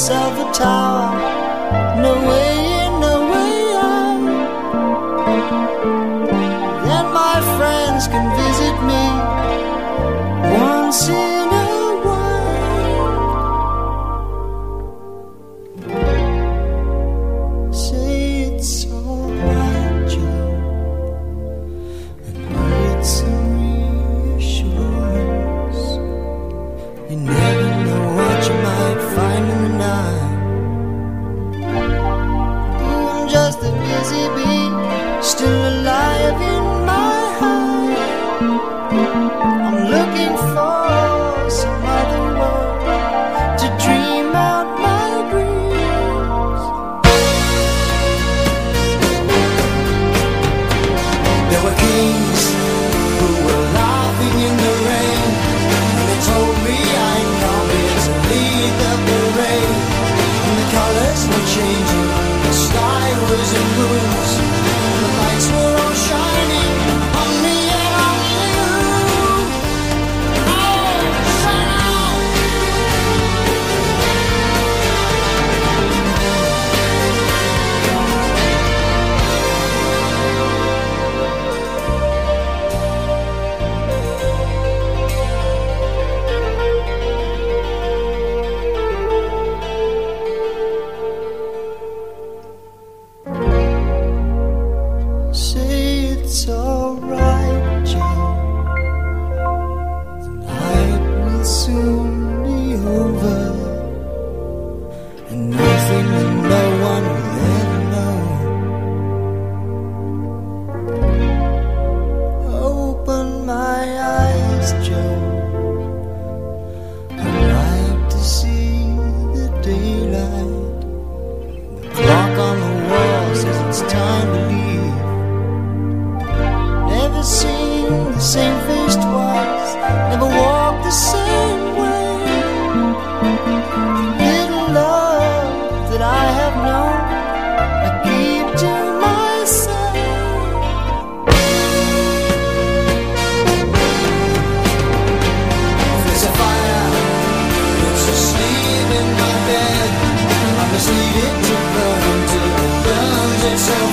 myself a tower. No way in, no way out. Then my friends can visit me once in a while. Say it's alright, Joe, and need some reassurance. You know it's alright, just. same face twice, never walk the same way. Little love that I have known, I keep to myself. If it's a fire, it's asleep in my bed. I'm just asleep to burn to it itself.